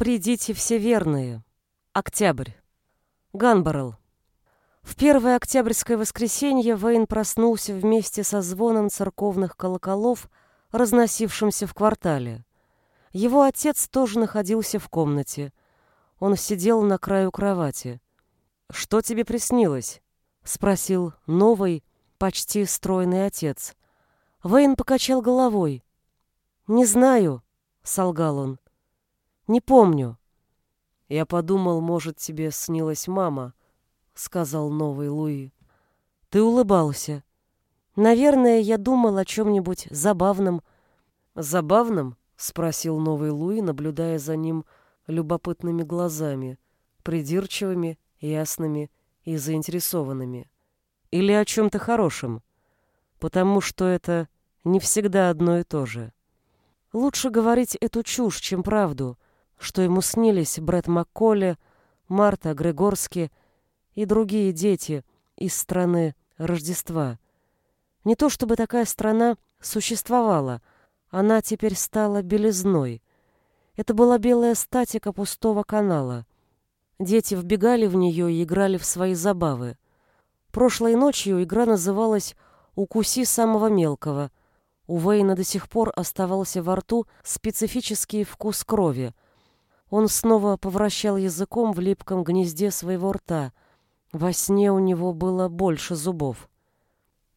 Придите все верные. Октябрь. Ганборел. В первое октябрьское воскресенье Вейн проснулся вместе со звоном церковных колоколов, разносившимся в квартале. Его отец тоже находился в комнате. Он сидел на краю кровати. «Что тебе приснилось?» — спросил новый, почти стройный отец. Вейн покачал головой. «Не знаю», — солгал он. «Не помню». «Я подумал, может, тебе снилась мама», — сказал новый Луи. «Ты улыбался. Наверное, я думал о чем-нибудь забавном». «Забавном?» — спросил новый Луи, наблюдая за ним любопытными глазами, придирчивыми, ясными и заинтересованными. «Или о чем-то хорошем, потому что это не всегда одно и то же. Лучше говорить эту чушь, чем правду, что ему снились Брэд Макколли, Марта Грегорски и другие дети из страны Рождества. Не то чтобы такая страна существовала, она теперь стала белизной. Это была белая статика пустого канала. Дети вбегали в нее и играли в свои забавы. Прошлой ночью игра называлась «Укуси самого мелкого». У Вейна до сих пор оставался во рту специфический вкус крови. Он снова повращал языком в липком гнезде своего рта. Во сне у него было больше зубов.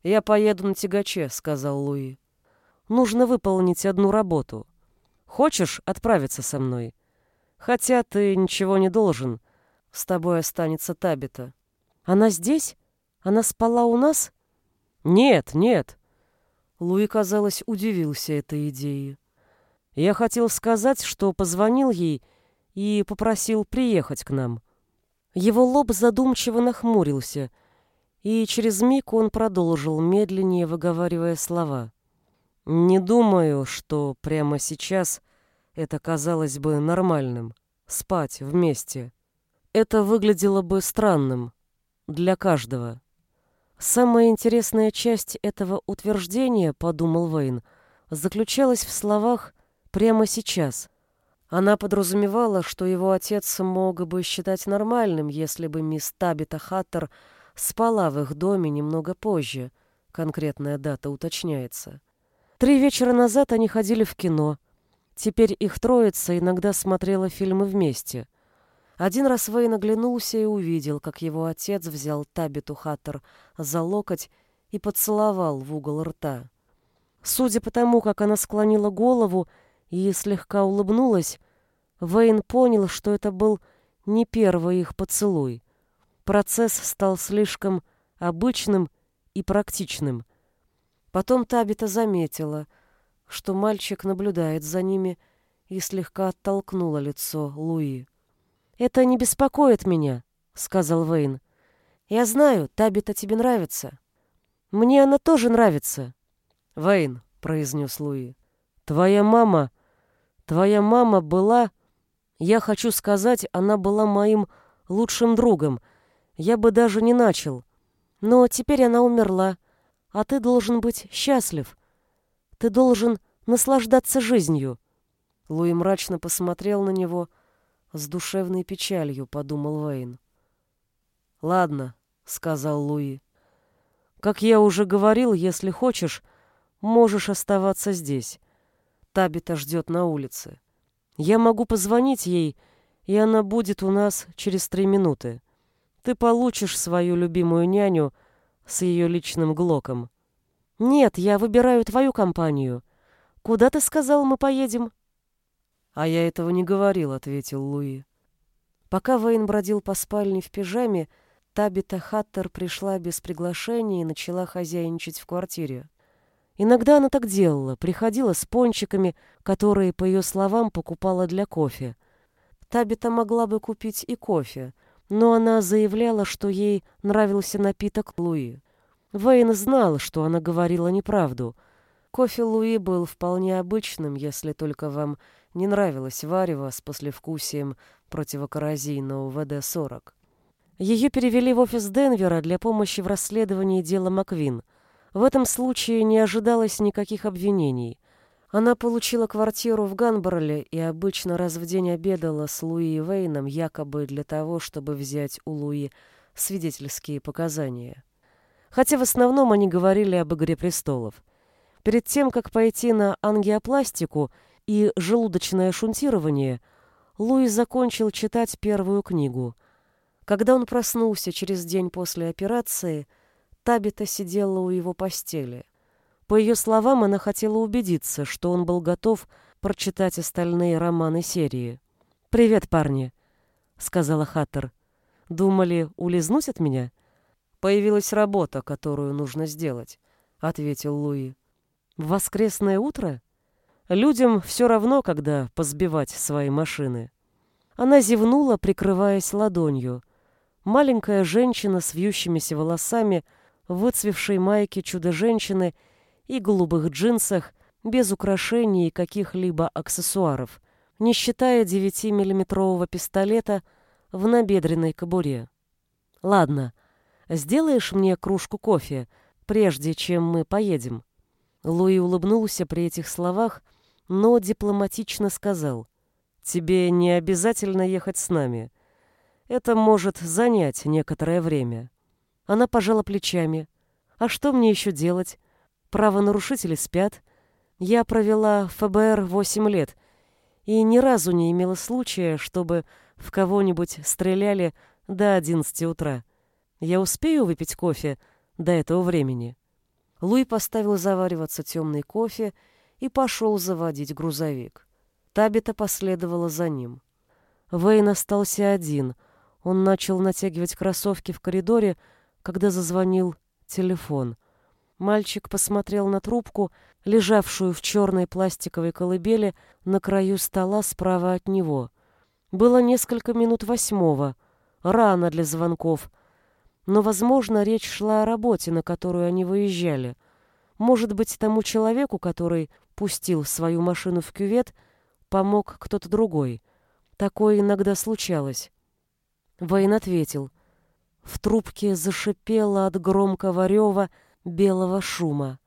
«Я поеду на тягаче», — сказал Луи. «Нужно выполнить одну работу. Хочешь отправиться со мной? Хотя ты ничего не должен. С тобой останется Табита». «Она здесь? Она спала у нас?» «Нет, нет». Луи, казалось, удивился этой идее. «Я хотел сказать, что позвонил ей и попросил приехать к нам». Его лоб задумчиво нахмурился, и через миг он продолжил, медленнее выговаривая слова. «Не думаю, что прямо сейчас это казалось бы нормальным — спать вместе. Это выглядело бы странным для каждого». Самая интересная часть этого утверждения, подумал Вейн, заключалась в словах «прямо сейчас». Она подразумевала, что его отец мог бы считать нормальным, если бы мисс Табита Хаттер спала в их доме немного позже. Конкретная дата уточняется. Три вечера назад они ходили в кино. Теперь их троица иногда смотрела фильмы вместе. Один раз Вейн оглянулся и увидел, как его отец взял Табиту Хаттер за локоть и поцеловал в угол рта. Судя по тому, как она склонила голову и слегка улыбнулась, Вейн понял, что это был не первый их поцелуй. Процесс стал слишком обычным и практичным. Потом Табита заметила, что мальчик наблюдает за ними и слегка оттолкнула лицо Луи. «Это не беспокоит меня», — сказал Вейн. «Я знаю, Табита тебе нравится». «Мне она тоже нравится». «Вейн», — произнес Луи, — «твоя мама...» Твоя мама была... Я хочу сказать, она была моим лучшим другом. Я бы даже не начал. Но теперь она умерла, а ты должен быть счастлив. Ты должен наслаждаться жизнью. Луи мрачно посмотрел на него с душевной печалью, подумал Вейн. «Ладно», — сказал Луи. «Как я уже говорил, если хочешь, можешь оставаться здесь. Табита ждет на улице. Я могу позвонить ей, и она будет у нас через три минуты. Ты получишь свою любимую няню с ее личным глоком. Нет, я выбираю твою компанию. Куда ты сказал, мы поедем? А я этого не говорил, ответил Луи. Пока Вейн бродил по спальне в пижаме, Табита Хаттер пришла без приглашения и начала хозяйничать в квартире. Иногда она так делала, приходила с пончиками, которые, по ее словам, покупала для кофе. Табита могла бы купить и кофе, но она заявляла, что ей нравился напиток Луи. Вейн знал, что она говорила неправду. Кофе Луи был вполне обычным, если только вам не нравилось варево с послевкусием противокоррозийного ВД-40. Ее перевели в офис Денвера для помощи в расследовании дела Маквин – в этом случае не ожидалось никаких обвинений. Она получила квартиру в Ганборле и обычно раз в день обедала с Луи Вейном, якобы для того, чтобы взять у Луи свидетельские показания. Хотя в основном они говорили об «Игре престолов». Перед тем, как пойти на ангиопластику и желудочное шунтирование, Луи закончил читать первую книгу. Когда он проснулся через день после операции, Табита сидела у его постели. По ее словам, она хотела убедиться, что он был готов прочитать остальные романы серии. «Привет, парни», — сказала Хаттер. «Думали, улизнуть от меня?» «Появилась работа, которую нужно сделать», — ответил Луи. «В воскресное утро? Людям все равно, когда позбивать свои машины». Она зевнула, прикрываясь ладонью. Маленькая женщина с вьющимися волосами, выцвевшей майке чудо-женщины — и голубых джинсах, без украшений и каких-либо аксессуаров, не считая 9-миллиметрового пистолета в набедренной кобуре. «Ладно, сделаешь мне кружку кофе, прежде чем мы поедем?» Луи улыбнулся при этих словах, но дипломатично сказал, «Тебе не обязательно ехать с нами. Это может занять некоторое время». Она пожала плечами. «А что мне еще делать? правонарушители спят. Я провела ФБР 8 лет и ни разу не имела случая, чтобы в кого-нибудь стреляли до 11 утра. Я успею выпить кофе до этого времени?» Луи поставил завариваться темный кофе и пошел заводить грузовик. Табита последовала за ним. Вейн остался один. Он начал натягивать кроссовки в коридоре, когда зазвонил телефон. Мальчик посмотрел на трубку, лежавшую в черной пластиковой колыбели на краю стола справа от него. Было несколько минут восьмого, рано для звонков, но, возможно, речь шла о работе, на которую они выезжали. Может быть, тому человеку, который пустил свою машину в кювет, помог кто-то другой. Такое иногда случалось. Вейн ответил. В трубке зашипело от громкого рева, белого шума.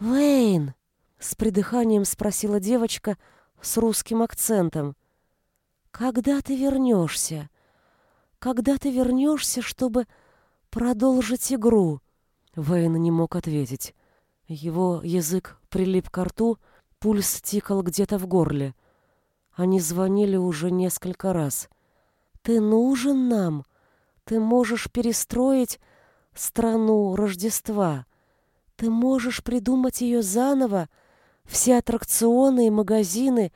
«Вейн!» — с придыханием спросила девочка с русским акцентом. «Когда ты вернешься? Когда ты вернешься, чтобы продолжить игру?» Вейн не мог ответить. Его язык прилип к рту, пульс тикал где-то в горле. Они звонили уже несколько раз. «Ты нужен нам. Ты можешь перестроить страну Рождества. Ты можешь придумать ее заново, все аттракционы и магазины,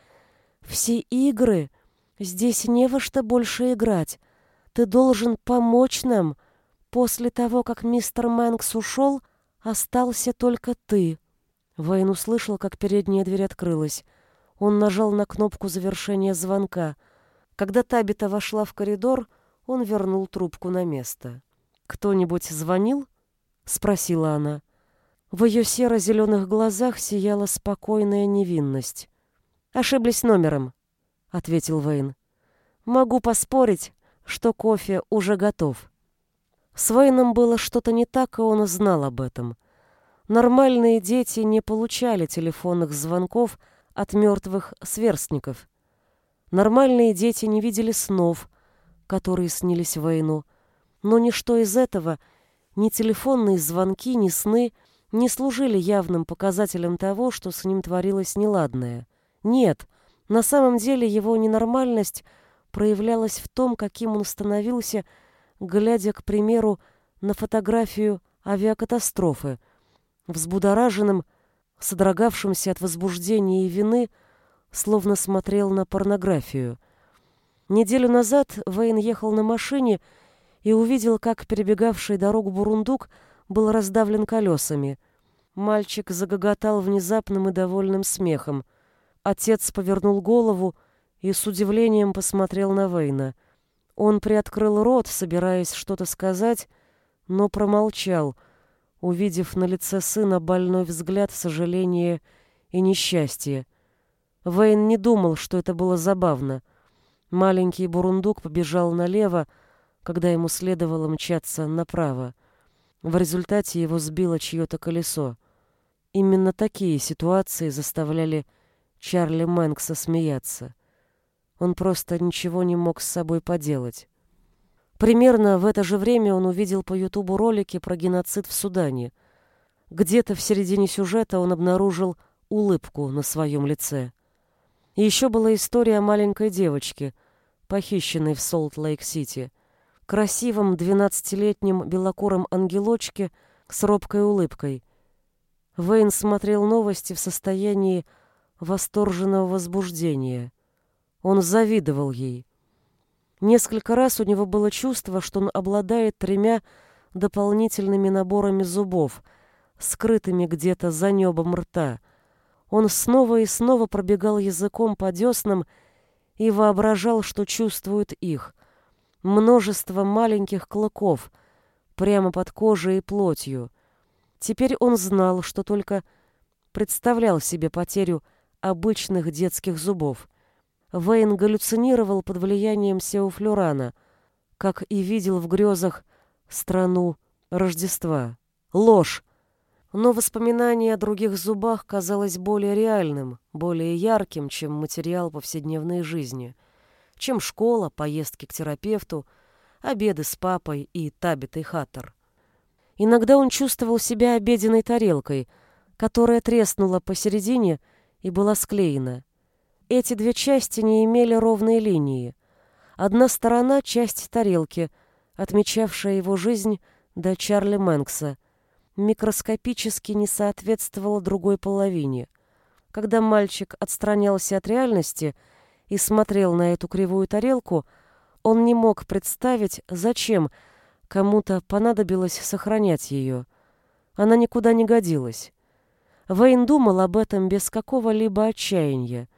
все игры. Здесь не во что больше играть. Ты должен помочь нам. После того, как мистер Мэнкс ушел, остался только ты. Вейн услышал, как передняя дверь открылась. Он нажал на кнопку завершения звонка. Когда Табита вошла в коридор, он вернул трубку на место. «Кто-нибудь звонил?» — спросила она. В ее серо-зеленых глазах сияла спокойная невинность. «Ошиблись номером», — ответил Вейн. «Могу поспорить, что кофе уже готов». С Вейном было что-то не так, и он знал об этом. Нормальные дети не получали телефонных звонков от мертвых сверстников. Нормальные дети не видели снов, которые снились Вейну. Но ничто из этого, ни телефонные звонки, ни сны — не служили явным показателем того, что с ним творилось неладное. Нет, на самом деле его ненормальность проявлялась в том, каким он становился, глядя, к примеру, на фотографию авиакатастрофы, взбудораженным, содрогавшимся от возбуждения и вины, словно смотрел на порнографию. Неделю назад Вейн ехал на машине и увидел, как перебегавший дорогу бурундук – был раздавлен колесами. Мальчик загоготал внезапным и довольным смехом. Отец повернул голову и с удивлением посмотрел на Вейна. Он приоткрыл рот, собираясь что-то сказать, но промолчал, увидев на лице сына больной взгляд сожаления и несчастья. Вейн не думал, что это было забавно. Маленький бурундук побежал налево, когда ему следовало мчаться направо. В результате его сбило чье-то колесо. Именно такие ситуации заставляли Чарли Мэнкса смеяться. Он просто ничего не мог с собой поделать. Примерно в это же время он увидел по Ютубу ролики про геноцид в Судане. Где-то в середине сюжета он обнаружил улыбку на своем лице. Еще была история маленькой девочке, похищенной в Солт-Лейк-Сити, красивом двенадцатилетнем белокуром ангелочке с робкой улыбкой. Вейн смотрел новости в состоянии восторженного возбуждения. Он завидовал ей. Несколько раз у него было чувство, что он обладает тремя дополнительными наборами зубов, скрытыми где-то за небом рта — он снова и снова пробегал языком по деснам и воображал, что чувствует их. Множество маленьких клыков прямо под кожей и плотью. Теперь он знал, что только представлял себе потерю обычных детских зубов. Вейн галлюцинировал под влиянием Сеуфлюрана, как и видел в грезах страну Рождества. Ложь! Но воспоминание о других зубах казалось более реальным, более ярким, чем материал повседневной жизни, чем школа, поездки к терапевту, обеды с папой и Табитой Хаттер. Иногда он чувствовал себя обеденной тарелкой, которая треснула посередине и была склеена. Эти две части не имели ровной линии. Одна сторона — часть тарелки, отмечавшая его жизнь до Чарли Мэнкса — микроскопически не соответствовала другой половине. Когда мальчик отстранялся от реальности и смотрел на эту кривую тарелку, он не мог представить, зачем кому-то понадобилось сохранять ее. Она никуда не годилась. Вейн думал об этом без какого-либо отчаяния.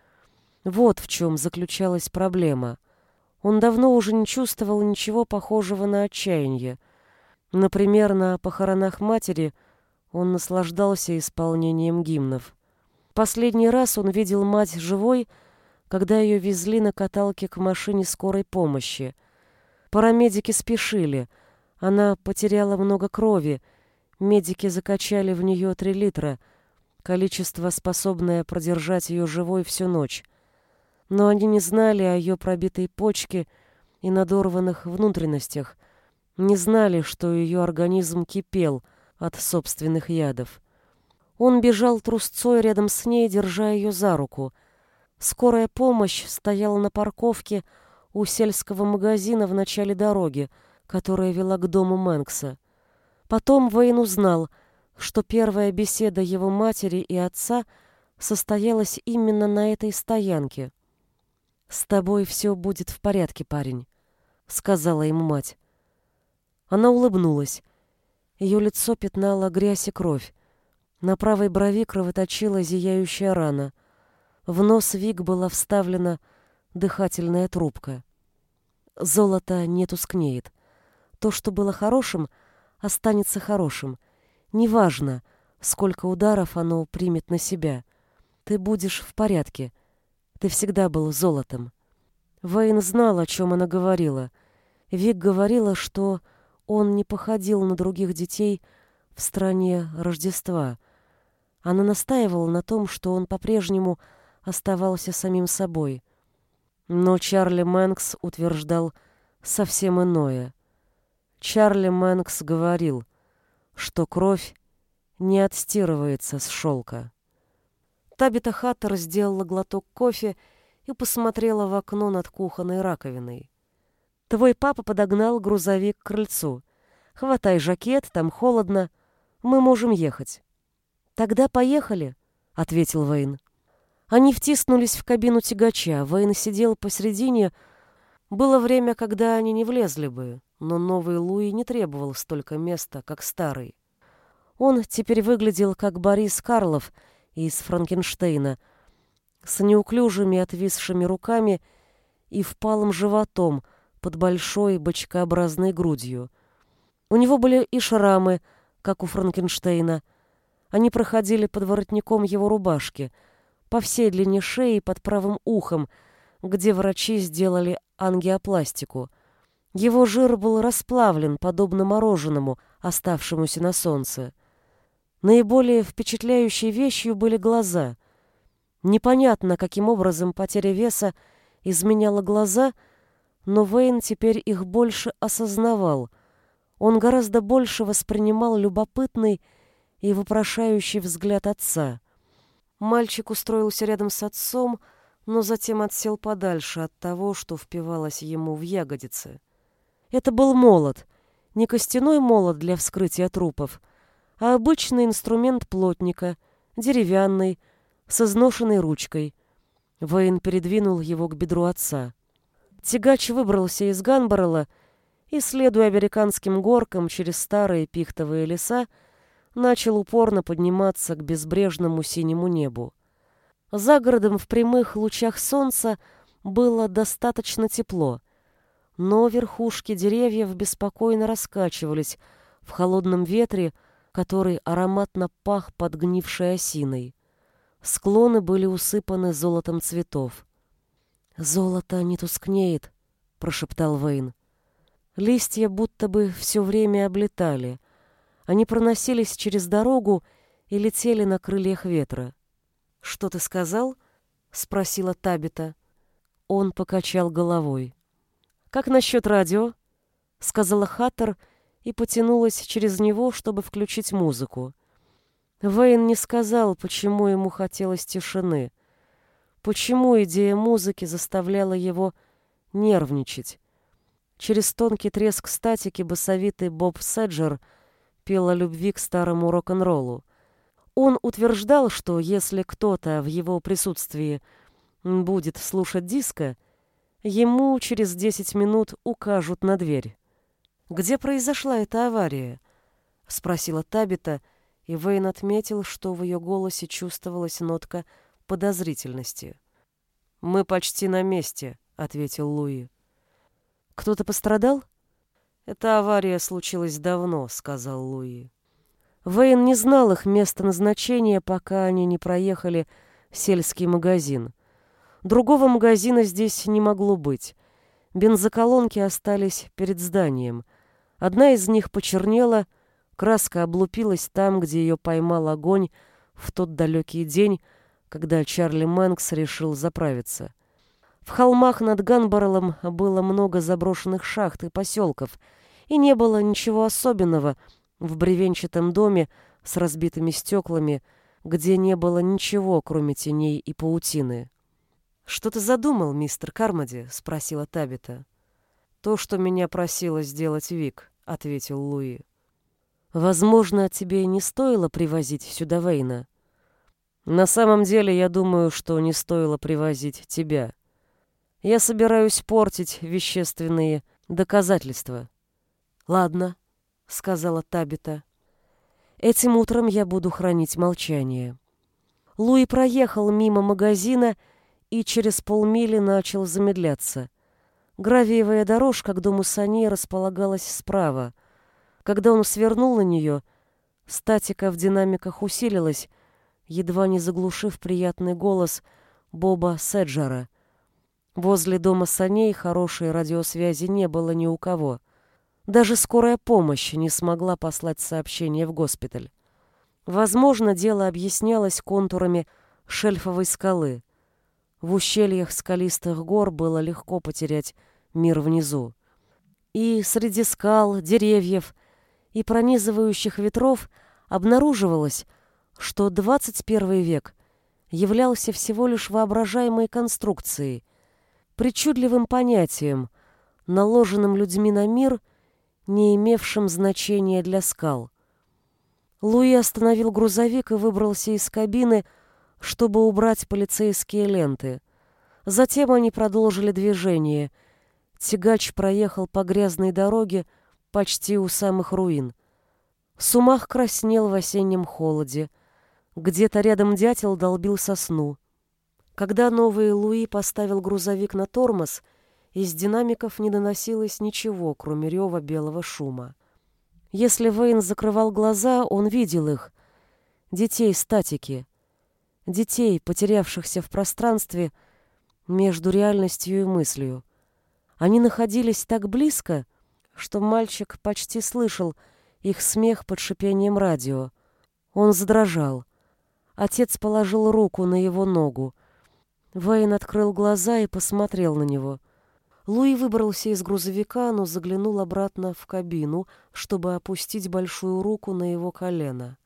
Вот в чем заключалась проблема. Он давно уже не чувствовал ничего похожего на отчаяние — Например, на похоронах матери он наслаждался исполнением гимнов. Последний раз он видел мать живой, когда ее везли на каталке к машине скорой помощи. Парамедики спешили. Она потеряла много крови. Медики закачали в нее три литра, количество, способное продержать ее живой всю ночь. Но они не знали о ее пробитой почке и надорванных внутренностях, не знали, что ее организм кипел от собственных ядов. Он бежал трусцой рядом с ней, держа ее за руку. Скорая помощь стояла на парковке у сельского магазина в начале дороги, которая вела к дому Мэнкса. Потом Вейн узнал, что первая беседа его матери и отца состоялась именно на этой стоянке. «С тобой все будет в порядке, парень», — сказала ему мать. Она улыбнулась. Ее лицо пятнало грязь и кровь. На правой брови кровоточила зияющая рана. В нос Вик была вставлена дыхательная трубка. Золото не тускнеет. То, что было хорошим, останется хорошим. Неважно, сколько ударов оно примет на себя. Ты будешь в порядке. Ты всегда был золотом. Вейн знал, о чем она говорила. Вик говорила, что он не походил на других детей в стране Рождества. Она настаивала на том, что он по-прежнему оставался самим собой. Но Чарли Мэнкс утверждал совсем иное. Чарли Мэнкс говорил, что кровь не отстирывается с шелка. Табита Хаттер сделала глоток кофе и посмотрела в окно над кухонной раковиной. Твой папа подогнал грузовик к крыльцу. Хватай жакет, там холодно. Мы можем ехать. Тогда поехали, ответил Вейн. Они втиснулись в кабину тягача. Вейн сидел посередине. Было время, когда они не влезли бы, но новый Луи не требовал столько места, как старый. Он теперь выглядел как Борис Карлов из Франкенштейна, с неуклюжими отвисшими руками и впалым животом, под большой бочкообразной грудью. У него были и шрамы, как у Франкенштейна. Они проходили под воротником его рубашки, по всей длине шеи под правым ухом, где врачи сделали ангиопластику. Его жир был расплавлен, подобно мороженому, оставшемуся на солнце. Наиболее впечатляющей вещью были глаза. Непонятно, каким образом потеря веса изменяла глаза, но Вейн теперь их больше осознавал. Он гораздо больше воспринимал любопытный и вопрошающий взгляд отца. Мальчик устроился рядом с отцом, но затем отсел подальше от того, что впивалось ему в ягодицы. Это был молот, не костяной молот для вскрытия трупов, а обычный инструмент плотника, деревянный, с изношенной ручкой. Вейн передвинул его к бедру отца. Тягач выбрался из Ганборола и, следуя американским горкам через старые пихтовые леса, начал упорно подниматься к безбрежному синему небу. За городом в прямых лучах солнца было достаточно тепло, но верхушки деревьев беспокойно раскачивались в холодном ветре, который ароматно пах подгнившей осиной. Склоны были усыпаны золотом цветов. «Золото не тускнеет», — прошептал Вейн. Листья будто бы все время облетали — они проносились через дорогу и летели на крыльях ветра. «Что ты сказал?» — спросила Табита. Он покачал головой. «Как насчет радио?» — сказала Хаттер и потянулась через него, чтобы включить музыку. Вейн не сказал, почему ему хотелось тишины, почему идея музыки заставляла его нервничать. Через тонкий треск статики басовитый Боб Седжер — пел о любви к старому рок-н-роллу. Он утверждал, что если кто-то в его присутствии будет слушать диско, ему через 10 минут укажут на дверь. «Где произошла эта авария?» — спросила Табита, и Вейн отметил, что в ее голосе чувствовалась нотка подозрительности. «Мы почти на месте», — ответил Луи. «Кто-то пострадал?» «Эта авария случилась давно», — сказал Луи. Вейн не знал их места назначения, пока они не проехали сельский магазин. Другого магазина здесь не могло быть. Бензоколонки остались перед зданием. Одна из них почернела, краска облупилась там, где ее поймал огонь в тот далекий день, когда Чарли Мэнкс решил заправиться. В холмах над Ганборолом было много заброшенных шахт и поселков, и не было ничего особенного в бревенчатом доме с разбитыми стеклами, где не было ничего, кроме теней и паутины. «Что ты задумал, мистер Кармоди?» — спросила Табита. «То, что меня просила сделать Вик», — ответил Луи. «Возможно, тебе не стоило привозить сюда Вейна?» «На самом деле, я думаю, что не стоило привозить тебя», я собираюсь портить вещественные доказательства. Ладно, сказала Табита. Этим утром я буду хранить молчание. Луи проехал мимо магазина и через полмили начал замедляться. Гравиевая дорожка к дому Сани располагалась справа. Когда он свернул на нее, статика в динамиках усилилась, едва не заглушив приятный голос Боба Седжера. Возле дома саней хорошей радиосвязи не было ни у кого. Даже скорая помощь не смогла послать сообщение в госпиталь. Возможно, дело объяснялось контурами шельфовой скалы. В ущельях скалистых гор было легко потерять мир внизу. И среди скал, деревьев и пронизывающих ветров обнаруживалось, что 21 век являлся всего лишь воображаемой конструкцией, причудливым понятием, наложенным людьми на мир, не имевшим значения для скал. Луи остановил грузовик и выбрался из кабины, чтобы убрать полицейские ленты. Затем они продолжили движение. Тягач проехал по грязной дороге почти у самых руин. Сумах краснел в осеннем холоде. Где-то рядом дятел долбил сосну. Когда новый Луи поставил грузовик на тормоз, из динамиков не доносилось ничего, кроме рева белого шума. Если Вейн закрывал глаза, он видел их. Детей статики. Детей, потерявшихся в пространстве между реальностью и мыслью. Они находились так близко, что мальчик почти слышал их смех под шипением радио. Он задрожал. Отец положил руку на его ногу. Вейн открыл глаза и посмотрел на него. Луи выбрался из грузовика, но заглянул обратно в кабину, чтобы опустить большую руку на его колено.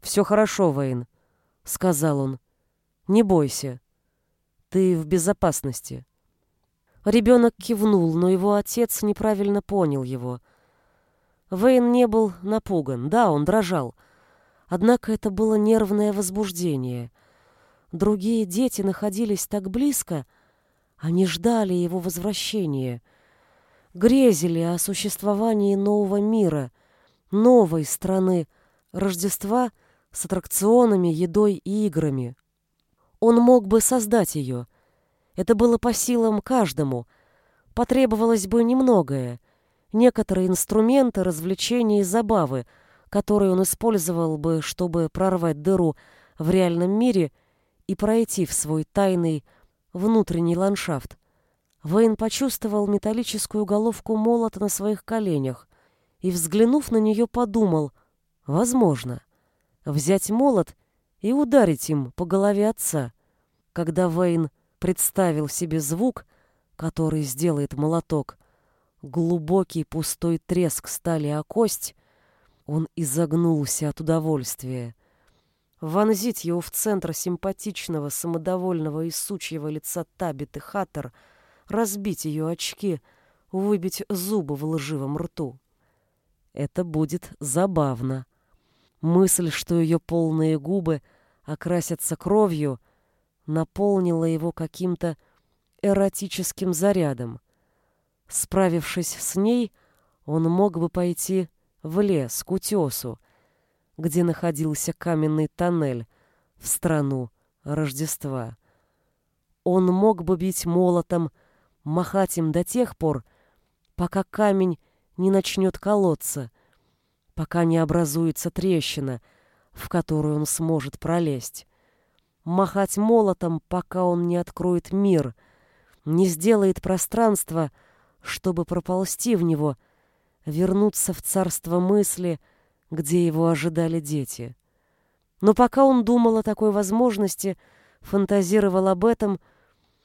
«Все хорошо, Вейн», — сказал он. «Не бойся. Ты в безопасности». Ребенок кивнул, но его отец неправильно понял его. Вейн не был напуган, да, он дрожал. Однако это было нервное возбуждение. Другие дети находились так близко, они ждали его возвращения, грезили о существовании нового мира, новой страны, Рождества с аттракционами, едой и играми. Он мог бы создать ее — это было по силам каждому. Потребовалось бы немногое. Некоторые инструменты, развлечения и забавы, которые он использовал бы, чтобы прорвать дыру в реальном мире и пройти в свой тайный внутренний ландшафт. Вейн почувствовал металлическую головку молота на своих коленях и, взглянув на нее, подумал, возможно, взять молот и ударить им по голове отца. Когда Вейн представил себе звук, который сделает молоток, глубокий пустой треск стали о кость, он изогнулся от удовольствия. Вонзить его в центр симпатичного, самодовольного и сучьего лица Табиты Хаттер, разбить ее очки, выбить зубы в лживом рту. Это будет забавно. Мысль, что ее полные губы окрасятся кровью, наполнила его каким-то эротическим зарядом. Справившись с ней, он мог бы пойти в лес, к утесу, где находился каменный тоннель в страну Рождества. Он мог бы бить молотом, махать им до тех пор, пока камень не начнет колоться, пока не образуется трещина, в которую он сможет пролезть махать молотом, пока он не откроет мир, не сделает пространство, чтобы проползти в него, вернуться в царство мысли, где его ожидали дети. Но пока он думал о такой возможности, фантазировал об этом,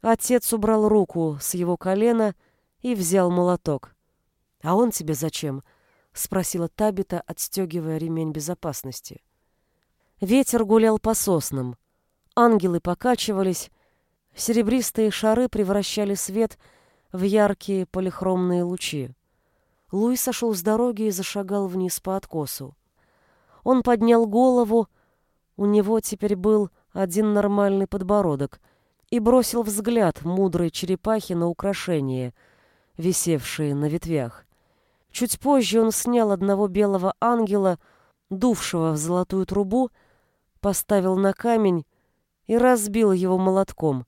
отец убрал руку с его колена и взял молоток. «А он тебе зачем?» — спросила Табита, отстегивая ремень безопасности. Ветер гулял по соснам. Ангелы покачивались, серебристые шары превращали свет в яркие полихромные лучи. Луи сошел с дороги и зашагал вниз по откосу. Он поднял голову, у него теперь был один нормальный подбородок, и бросил взгляд мудрой черепахи на украшения, висевшие на ветвях. Чуть позже он снял одного белого ангела, дувшего в золотую трубу, поставил на камень и разбил его молотком.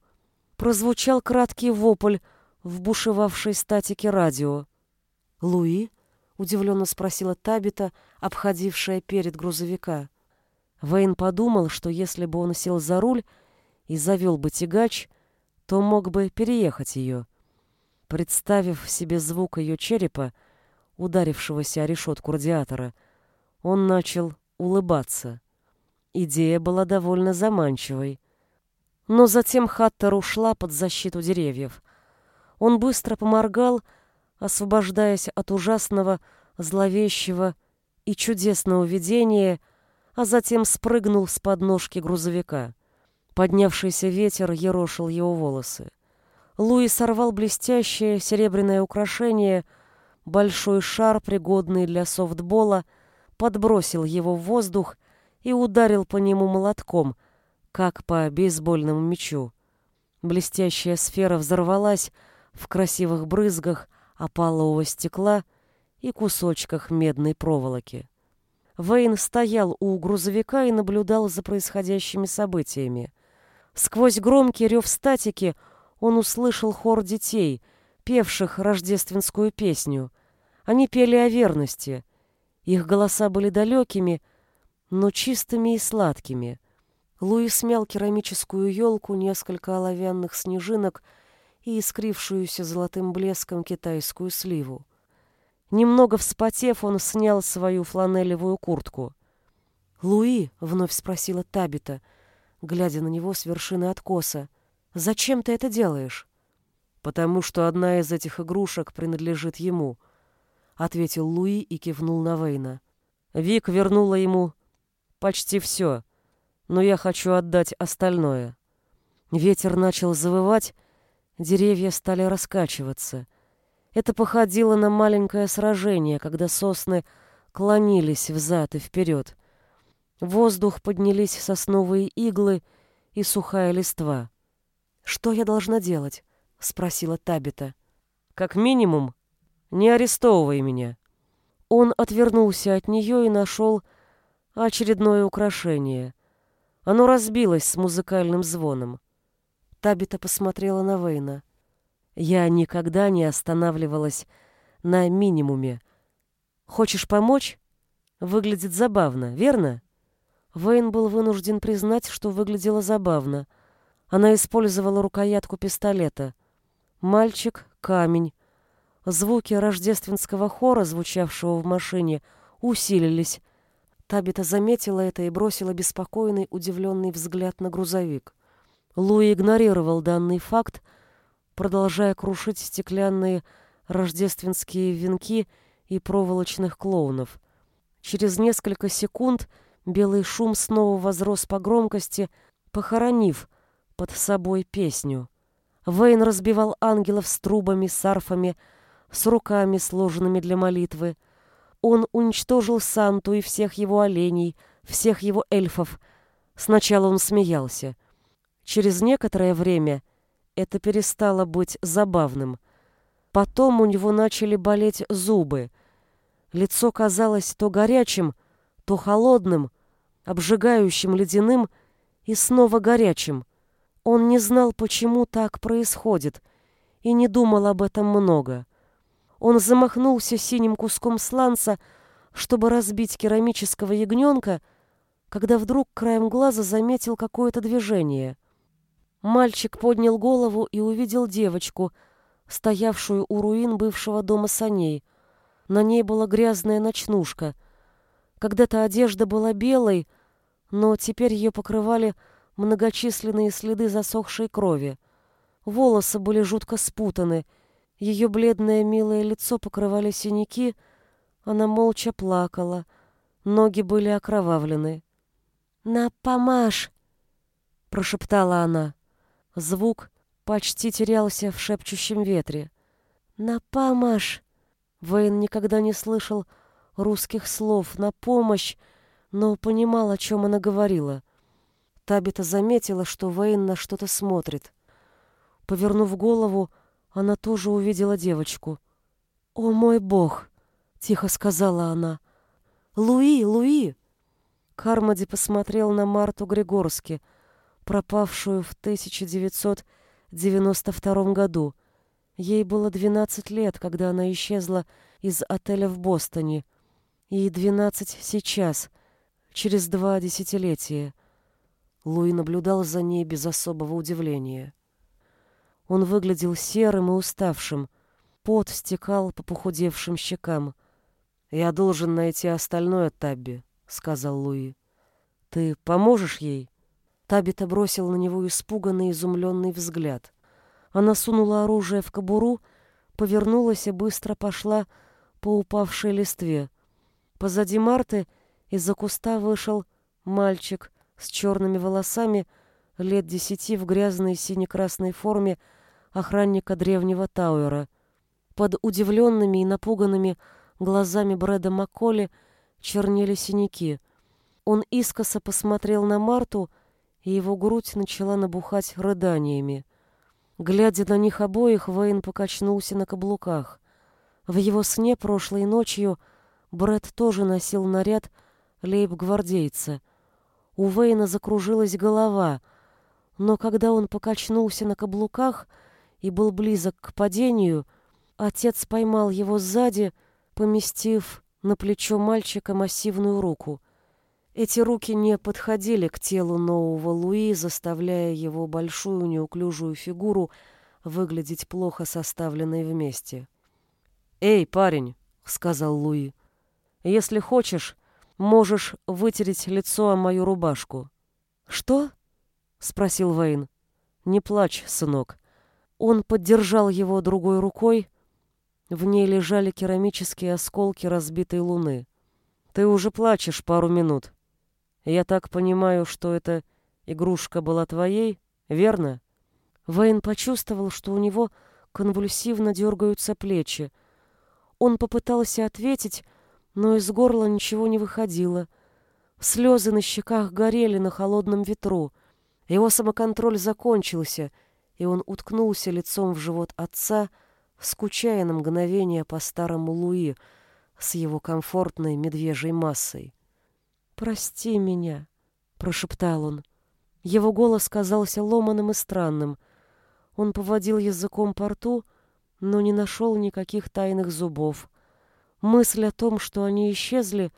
Прозвучал краткий вопль в бушевавшей статике радио. «Луи?» — удивленно спросила Табита, обходившая перед грузовика. Вейн подумал, что если бы он сел за руль и завел бы тягач, то мог бы переехать ее. Представив себе звук ее черепа, ударившегося о решетку радиатора, он начал улыбаться. Идея была довольно заманчивой. Но затем Хаттер ушла под защиту деревьев. Он быстро поморгал, освобождаясь от ужасного, зловещего и чудесного видения, а затем спрыгнул с подножки грузовика. Поднявшийся ветер ерошил его волосы. Луи сорвал блестящее серебряное украшение, большой шар, пригодный для софтбола, подбросил его в воздух и ударил по нему молотком, как по бейсбольному мячу. Блестящая сфера взорвалась в красивых брызгах опалового стекла и кусочках медной проволоки. Вейн стоял у грузовика и наблюдал за происходящими событиями. Сквозь громкий рев статики он услышал хор детей, певших рождественскую песню. Они пели о верности. Их голоса были далекими, но чистыми и сладкими. Луи смял керамическую елку, несколько оловянных снежинок и искрившуюся золотым блеском китайскую сливу. Немного вспотев, он снял свою фланелевую куртку. «Луи?» — вновь спросила Табита. глядя на него с вершины откоса. «Зачем ты это делаешь?» «Потому что одна из этих игрушек принадлежит ему», — ответил Луи и кивнул на Вейна. Вик вернула ему почти все, но я хочу отдать остальное. Ветер начал завывать, деревья стали раскачиваться. Это походило на маленькое сражение, когда сосны клонились взад и вперед. В воздух поднялись сосновые иглы и сухая листва. «Что я должна делать?» — спросила Табита. «Как минимум, не арестовывай меня». Он отвернулся от нее и нашел очередное украшение. Оно разбилось с музыкальным звоном. Табита посмотрела на Вейна. Я никогда не останавливалась на минимуме. Хочешь помочь? Выглядит забавно, верно? Вейн был вынужден признать, что выглядело забавно. Она использовала рукоятку пистолета. Мальчик, камень. Звуки рождественского хора, звучавшего в машине, усилились. Табита заметила это и бросила беспокойный, удивленный взгляд на грузовик. Луи игнорировал данный факт, продолжая крушить стеклянные рождественские венки и проволочных клоунов. Через несколько секунд белый шум снова возрос по громкости, похоронив под собой песню. Вейн разбивал ангелов с трубами, с арфами, с руками, сложенными для молитвы. Он уничтожил Санту и всех его оленей, всех его эльфов. Сначала он смеялся. Через некоторое время это перестало быть забавным. Потом у него начали болеть зубы. Лицо казалось то горячим, то холодным, обжигающим ледяным и снова горячим. Он не знал, почему так происходит, и не думал об этом много. Он замахнулся синим куском сланца, чтобы разбить керамического ягненка, когда вдруг краем глаза заметил какое-то движение. Мальчик поднял голову и увидел девочку, стоявшую у руин бывшего дома саней. На ней была грязная ночнушка. Когда-то одежда была белой, но теперь ее покрывали многочисленные следы засохшей крови. Волосы были жутко спутаны — ее бледное милое лицо покрывали синяки, она молча плакала, ноги были окровавлены. «На помашь!» — прошептала она. Звук почти терялся в шепчущем ветре. «На помашь!» Вейн никогда не слышал русских слов «на помощь», но понимал, о чем она говорила. Табита заметила, что Вейн на что-то смотрит. Повернув голову, она тоже увидела девочку. «О мой бог!» — тихо сказала она. «Луи, Луи!» Кармоди посмотрел на Марту Григорски, пропавшую в 1992 году. Ей было 12 лет, когда она исчезла из отеля в Бостоне, и 12 сейчас, через два десятилетия. Луи наблюдал за ней без особого удивления. Он выглядел серым и уставшим. Пот стекал по похудевшим щекам. «Я должен найти остальное, Табби», — сказал Луи. «Ты поможешь ей?» Табита бросил на него испуганный, изумленный взгляд. Она сунула оружие в кобуру, повернулась и быстро пошла по упавшей листве. Позади Марты из-за куста вышел мальчик с черными волосами, лет десяти в грязной сине-красной форме охранника древнего Тауэра. Под удивленными и напуганными глазами Брэда Макколи чернели синяки. Он искоса посмотрел на Марту, и его грудь начала набухать рыданиями. Глядя на них обоих, Вейн покачнулся на каблуках. В его сне прошлой ночью Брэд тоже носил наряд лейб-гвардейца. У Вейна закружилась голова, но когда он покачнулся на каблуках — и был близок к падению, отец поймал его сзади, поместив на плечо мальчика массивную руку. Эти руки не подходили к телу нового Луи, заставляя его большую неуклюжую фигуру выглядеть плохо составленной вместе. «Эй, парень!» — сказал Луи. «Если хочешь, можешь вытереть лицо о мою рубашку». «Что?» спросил Вейн. Не плачь, сынок. Он поддержал его другой рукой. В ней лежали керамические осколки разбитой луны. Ты уже плачешь пару минут. Я так понимаю, что эта игрушка была твоей, верно? Вейн почувствовал, что у него конвульсивно дергаются плечи. Он попытался ответить, но из горла ничего не выходило. Слезы на щеках горели на холодном ветру. Его самоконтроль закончился, и он уткнулся лицом в живот отца, скучая на мгновение по старому Луи с его комфортной медвежьей массой. «Прости меня», — прошептал он. Его голос казался ломаным и странным. Он поводил языком по рту, но не нашел никаких тайных зубов. Мысль о том, что они исчезли,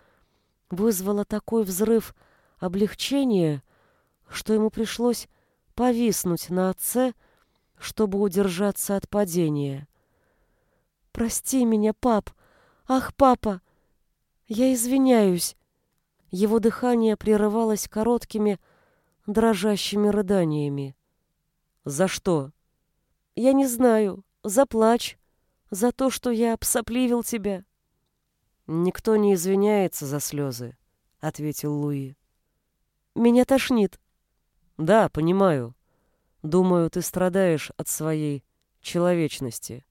вызвала такой взрыв облегчения, что ему пришлось повиснуть на отце, чтобы удержаться от падения. «Прости меня, пап! Ах, папа! Я извиняюсь!» Его дыхание прерывалось короткими, дрожащими рыданиями. «За что?» «Я не знаю. Заплачь. За то, что я обсопливил тебя». «Никто не извиняется за слезы», — ответил Луи. «Меня тошнит». «Да, понимаю. Думаю, ты страдаешь от своей человечности».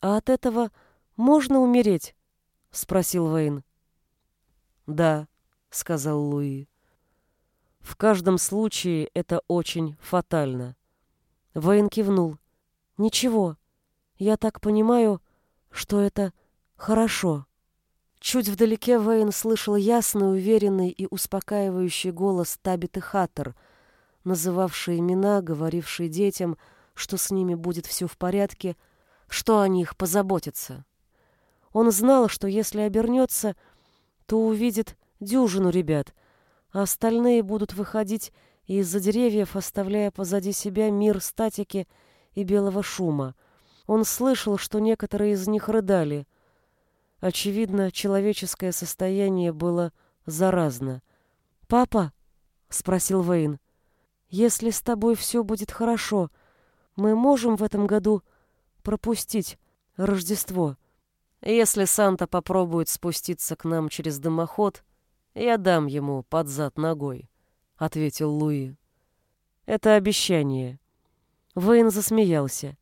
«А от этого можно умереть?» — спросил Вейн. «Да», — сказал Луи. «В каждом случае это очень фатально». Вейн кивнул. «Ничего. Я так понимаю, что это хорошо». Чуть вдалеке Вейн слышал ясный, уверенный и успокаивающий голос Табиты Хаттер, называвший имена, говоривший детям, что с ними будет все в порядке, что о них позаботятся. Он знал, что если обернется, то увидит дюжину ребят, а остальные будут выходить из-за деревьев, оставляя позади себя мир статики и белого шума. Он слышал, что некоторые из них рыдали — Очевидно, человеческое состояние было заразно. «Папа?» — спросил Вейн. «Если с тобой все будет хорошо, мы можем в этом году пропустить Рождество?» «Если Санта попробует спуститься к нам через дымоход, я дам ему под зад ногой», — ответил Луи. «Это обещание». Вейн засмеялся.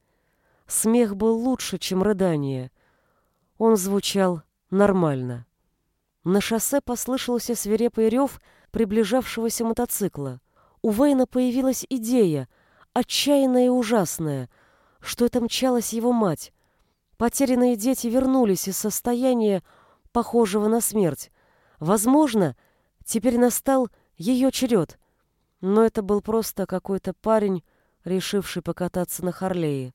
Смех был лучше, чем рыдание — он звучал нормально. На шоссе послышался свирепый рев приближавшегося мотоцикла. У Вейна появилась идея, отчаянная и ужасная, что это мчалась его мать. Потерянные дети вернулись из состояния, похожего на смерть. Возможно, теперь настал ее черед. Но это был просто какой-то парень, решивший покататься на Харлее.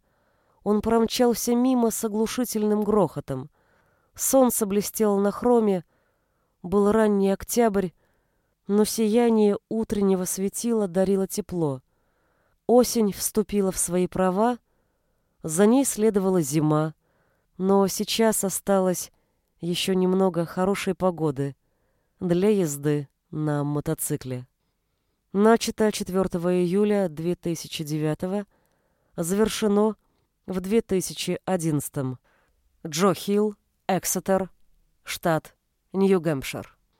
Он промчался мимо с оглушительным грохотом. Солнце блестело на хроме, был ранний октябрь, но сияние утреннего светила дарило тепло. Осень вступила в свои права, за ней следовала зима, но сейчас осталось еще немного хорошей погоды для езды на мотоцикле. Начато 4 июля 2009 завершено в 2011. Джо Хилл, Эксетер, штат Нью-Гэмпшир.